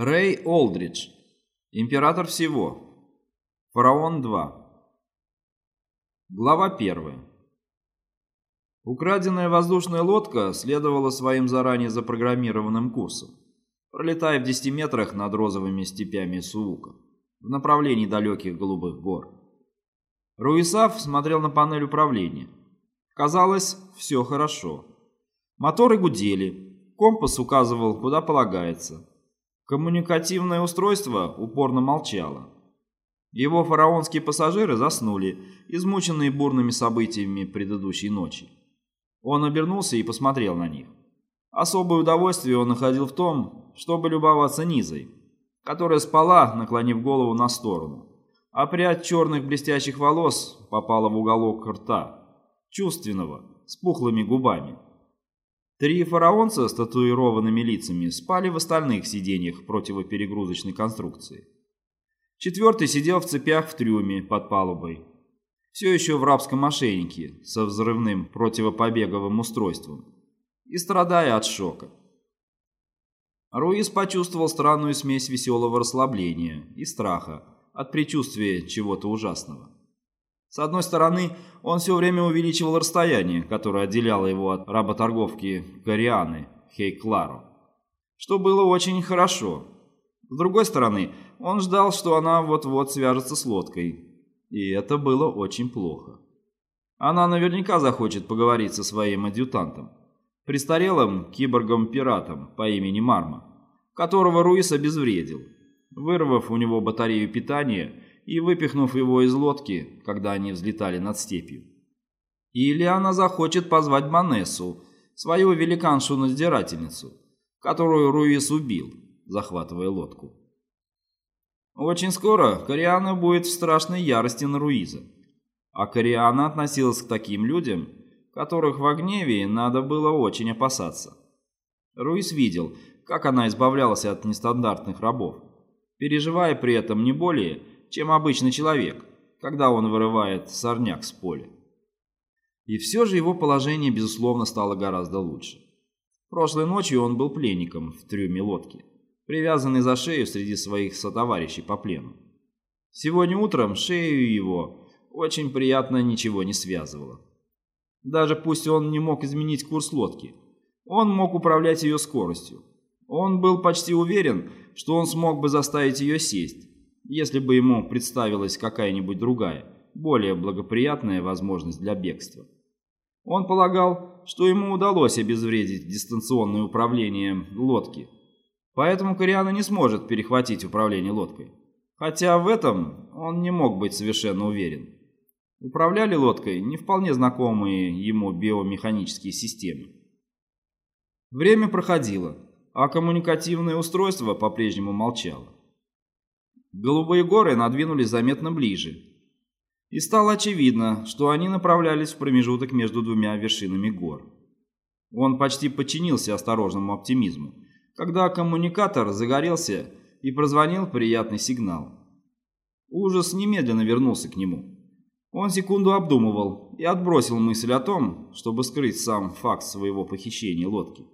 Рэй Олдридж. Император всего. Фараон 2. Глава 1. Украденная воздушная лодка следовала своим заранее запрограммированным курсом, пролетая в 10 метрах над розовыми степями Суука в направлении далеких голубых гор. Руисав смотрел на панель управления. Казалось, все хорошо. Моторы гудели, компас указывал, куда полагается – Коммуникативное устройство упорно молчало. Его фараонские пассажиры заснули, измученные бурными событиями предыдущей ночи. Он обернулся и посмотрел на них. Особое удовольствие он находил в том, чтобы любоваться Низой, которая спала, наклонив голову на сторону, а прядь черных блестящих волос попала в уголок рта, чувственного, с пухлыми губами. Три фараонца с татуированными лицами спали в остальных сиденьях противоперегрузочной конструкции. Четвертый сидел в цепях в трюме под палубой. Все еще в рабском ошейнике со взрывным противопобеговым устройством. И страдая от шока. Руис почувствовал странную смесь веселого расслабления и страха от предчувствия чего-то ужасного. С одной стороны, он все время увеличивал расстояние, которое отделяло его от работорговки Корианы, Хейклару, что было очень хорошо. С другой стороны, он ждал, что она вот-вот свяжется с лодкой, и это было очень плохо. Она наверняка захочет поговорить со своим адъютантом, престарелым киборгом-пиратом по имени Марма, которого Руис обезвредил, вырвав у него батарею питания и выпихнув его из лодки, когда они взлетали над степью. Или она захочет позвать Манессу, свою великаншу-надзирательницу, которую Руис убил, захватывая лодку. Очень скоро Кориана будет в страшной ярости на Руиза. А Кориана относилась к таким людям, которых в гневе надо было очень опасаться. Руис видел, как она избавлялась от нестандартных рабов, переживая при этом не более, чем обычный человек, когда он вырывает сорняк с поля. И все же его положение, безусловно, стало гораздо лучше. Прошлой ночью он был пленником в трюме лодки, привязанный за шею среди своих сотоварищей по плену. Сегодня утром шею его очень приятно ничего не связывало. Даже пусть он не мог изменить курс лодки, он мог управлять ее скоростью. Он был почти уверен, что он смог бы заставить ее сесть, если бы ему представилась какая-нибудь другая, более благоприятная возможность для бегства. Он полагал, что ему удалось обезвредить дистанционное управление лодки, поэтому Кориана не сможет перехватить управление лодкой. Хотя в этом он не мог быть совершенно уверен. Управляли лодкой не вполне знакомые ему биомеханические системы. Время проходило, а коммуникативное устройство по-прежнему молчало. Голубые горы надвинулись заметно ближе. И стало очевидно, что они направлялись в промежуток между двумя вершинами гор. Он почти подчинился осторожному оптимизму, когда коммуникатор загорелся и прозвонил приятный сигнал. Ужас немедленно вернулся к нему. Он секунду обдумывал и отбросил мысль о том, чтобы скрыть сам факт своего похищения лодки.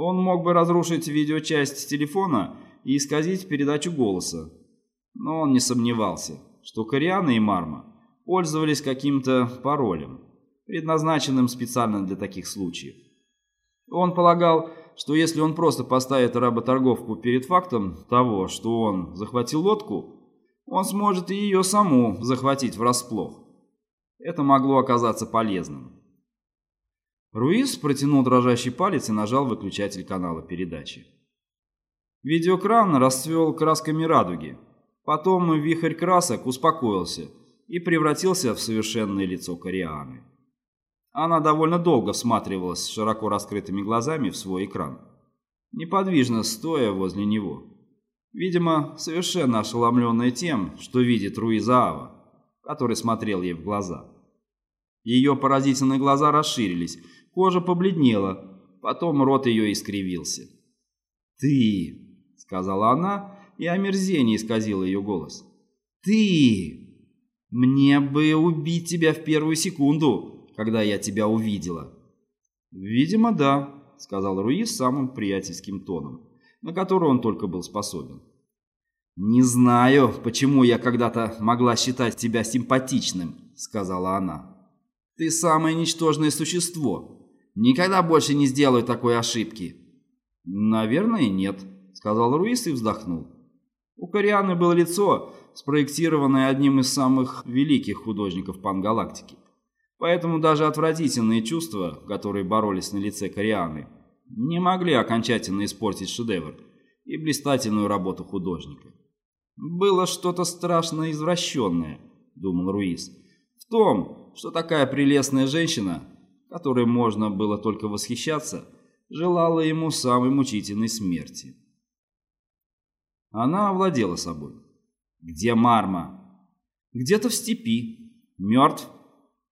Он мог бы разрушить видеочасть телефона и исказить передачу голоса, но он не сомневался, что Кориана и Марма пользовались каким-то паролем, предназначенным специально для таких случаев. Он полагал, что если он просто поставит работорговку перед фактом того, что он захватил лодку, он сможет и ее саму захватить врасплох. Это могло оказаться полезным. Руис протянул дрожащий палец и нажал выключатель канала передачи. Видеокран расцвел красками радуги, Потом вихрь красок успокоился и превратился в совершенное лицо Корианы. Она довольно долго всматривалась широко раскрытыми глазами в свой экран, неподвижно стоя возле него. Видимо, совершенно ошеломленная тем, что видит Руизаава, который смотрел ей в глаза. Ее поразительные глаза расширились, кожа побледнела, потом рот ее искривился. «Ты!» — сказала она и омерзение исказило ее голос. «Ты! Мне бы убить тебя в первую секунду, когда я тебя увидела!» «Видимо, да», — сказал Руис самым приятельским тоном. на которую он только был способен. «Не знаю, почему я когда-то могла считать тебя симпатичным», — сказала она. «Ты самое ничтожное существо. Никогда больше не сделаю такой ошибки». «Наверное, нет», — сказал Руис и вздохнул. У Корианы было лицо, спроектированное одним из самых великих художников пангалактики. Поэтому даже отвратительные чувства, которые боролись на лице Корианы, не могли окончательно испортить шедевр и блистательную работу художника. «Было что-то страшно извращенное», — думал Руис, — «в том, что такая прелестная женщина, которой можно было только восхищаться, желала ему самой мучительной смерти». Она овладела собой. «Где Марма?» «Где-то в степи. Мертв?»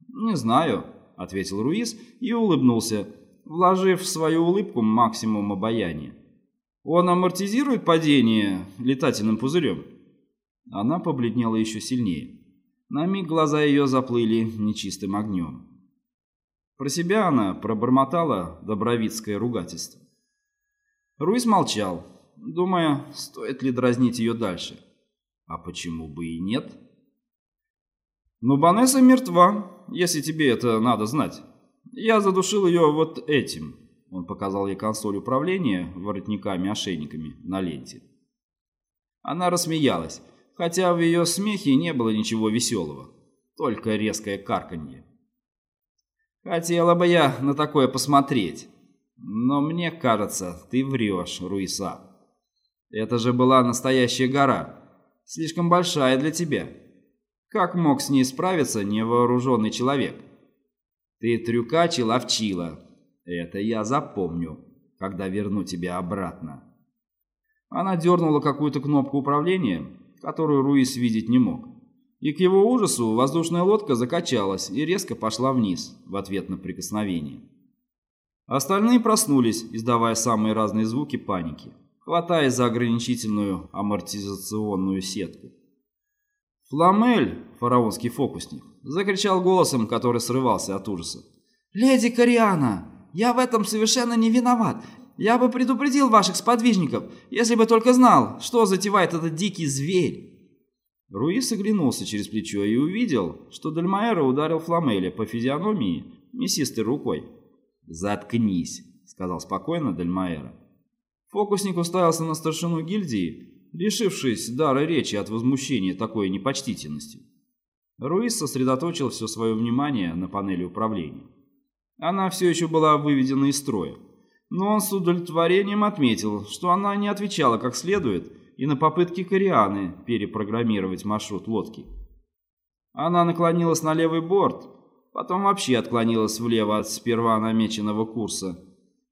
«Не знаю», — ответил Руис и улыбнулся, вложив в свою улыбку максимум обаяния. «Он амортизирует падение летательным пузырем?» Она побледнела еще сильнее. На миг глаза ее заплыли нечистым огнем. Про себя она пробормотала добровицкое ругательство. Руис молчал, думая, стоит ли дразнить ее дальше. А почему бы и нет? Но Банесса мертва, если тебе это надо знать. Я задушил ее вот этим. Он показал ей консоль управления воротниками-ошейниками на ленте. Она рассмеялась, хотя в ее смехе не было ничего веселого, только резкое карканье. Хотела бы я на такое посмотреть, но мне кажется, ты врешь, Руиса. Это же была настоящая гора, слишком большая для тебя. Как мог с ней справиться невооруженный человек? Ты трюкач и ловчила. Это я запомню, когда верну тебя обратно. Она дернула какую-то кнопку управления, которую Руис видеть не мог. И к его ужасу воздушная лодка закачалась и резко пошла вниз в ответ на прикосновение. Остальные проснулись, издавая самые разные звуки паники хватаясь за ограничительную амортизационную сетку. Фламель, фараонский фокусник, закричал голосом, который срывался от ужаса. «Леди Кориана, я в этом совершенно не виноват. Я бы предупредил ваших сподвижников, если бы только знал, что затевает этот дикий зверь». Руис оглянулся через плечо и увидел, что Дальмаэра ударил Фламеля по физиономии мясистой рукой. «Заткнись», — сказал спокойно Дальмаэра. Фокусник уставился на старшину гильдии, лишившись дара речи от возмущения такой непочтительностью. Руис сосредоточил все свое внимание на панели управления. Она все еще была выведена из строя, но он с удовлетворением отметил, что она не отвечала как следует и на попытки Корианы перепрограммировать маршрут лодки. Она наклонилась на левый борт, потом вообще отклонилась влево от сперва намеченного курса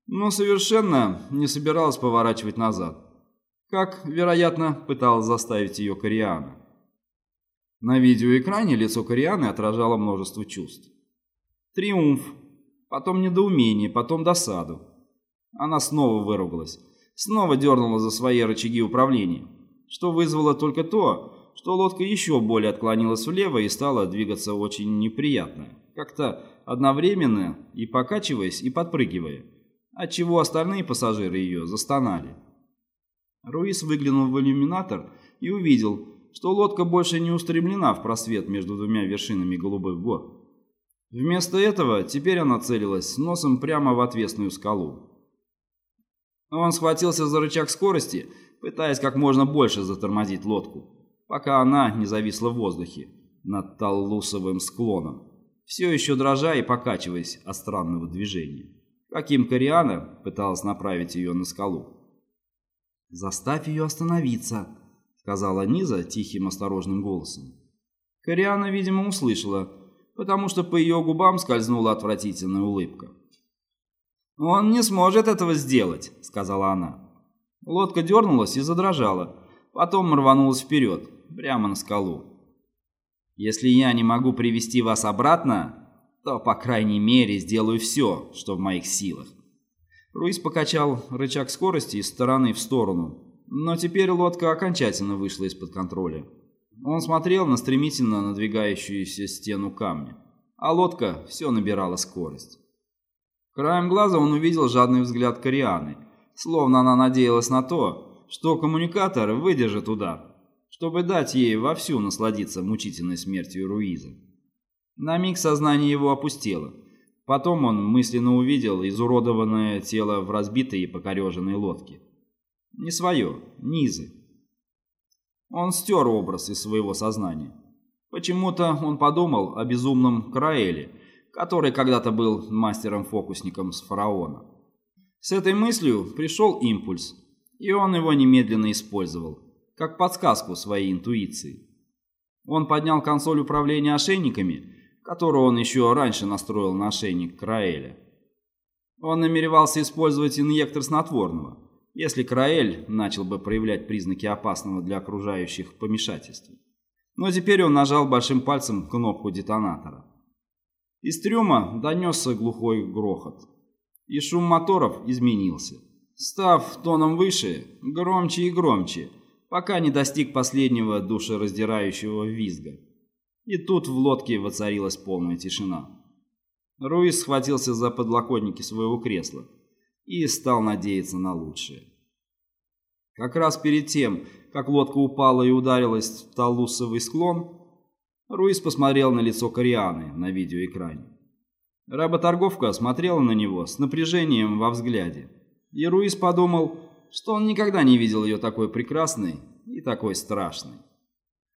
но совершенно не собиралась поворачивать назад, как, вероятно, пыталась заставить ее Кориана. На видеоэкране лицо Корианы отражало множество чувств. Триумф, потом недоумение, потом досаду. Она снова выругалась, снова дернула за свои рычаги управления, что вызвало только то, что лодка еще более отклонилась влево и стала двигаться очень неприятно, как-то одновременно и покачиваясь, и подпрыгивая отчего остальные пассажиры ее застонали. Руис выглянул в иллюминатор и увидел, что лодка больше не устремлена в просвет между двумя вершинами голубых гор. Вместо этого теперь она целилась носом прямо в отвесную скалу. Он схватился за рычаг скорости, пытаясь как можно больше затормозить лодку, пока она не зависла в воздухе над таллусовым склоном, все еще дрожа и покачиваясь от странного движения каким Кориана пыталась направить ее на скалу. «Заставь ее остановиться», — сказала Низа тихим осторожным голосом. Кориана, видимо, услышала, потому что по ее губам скользнула отвратительная улыбка. «Он не сможет этого сделать», — сказала она. Лодка дернулась и задрожала, потом рванулась вперед, прямо на скалу. «Если я не могу привести вас обратно, то, по крайней мере, сделаю все, что в моих силах. Руис покачал рычаг скорости из стороны в сторону, но теперь лодка окончательно вышла из-под контроля. Он смотрел на стремительно надвигающуюся стену камня, а лодка все набирала скорость. Краем глаза он увидел жадный взгляд Корианы, словно она надеялась на то, что коммуникатор выдержит удар, чтобы дать ей вовсю насладиться мучительной смертью Руиза. На миг сознание его опустело. Потом он мысленно увидел изуродованное тело в разбитой и покореженной лодке. Не свое, Низы. Он стер образ из своего сознания. Почему-то он подумал о безумном Краэле, который когда-то был мастером-фокусником с фараона. С этой мыслью пришел импульс, и он его немедленно использовал, как подсказку своей интуиции. Он поднял консоль управления ошейниками которую он еще раньше настроил на ошейник Краэля. Он намеревался использовать инъектор снотворного, если Краэль начал бы проявлять признаки опасного для окружающих помешательства. Но теперь он нажал большим пальцем кнопку детонатора. Из трюма донесся глухой грохот, и шум моторов изменился, став тоном выше, громче и громче, пока не достиг последнего душераздирающего визга. И тут в лодке воцарилась полная тишина. Руис схватился за подлокотники своего кресла и стал надеяться на лучшее. Как раз перед тем, как лодка упала и ударилась в талусовый склон, Руис посмотрел на лицо Корианы на видеоэкране. Работорговка смотрела на него с напряжением во взгляде, и Руис подумал, что он никогда не видел ее такой прекрасной и такой страшной.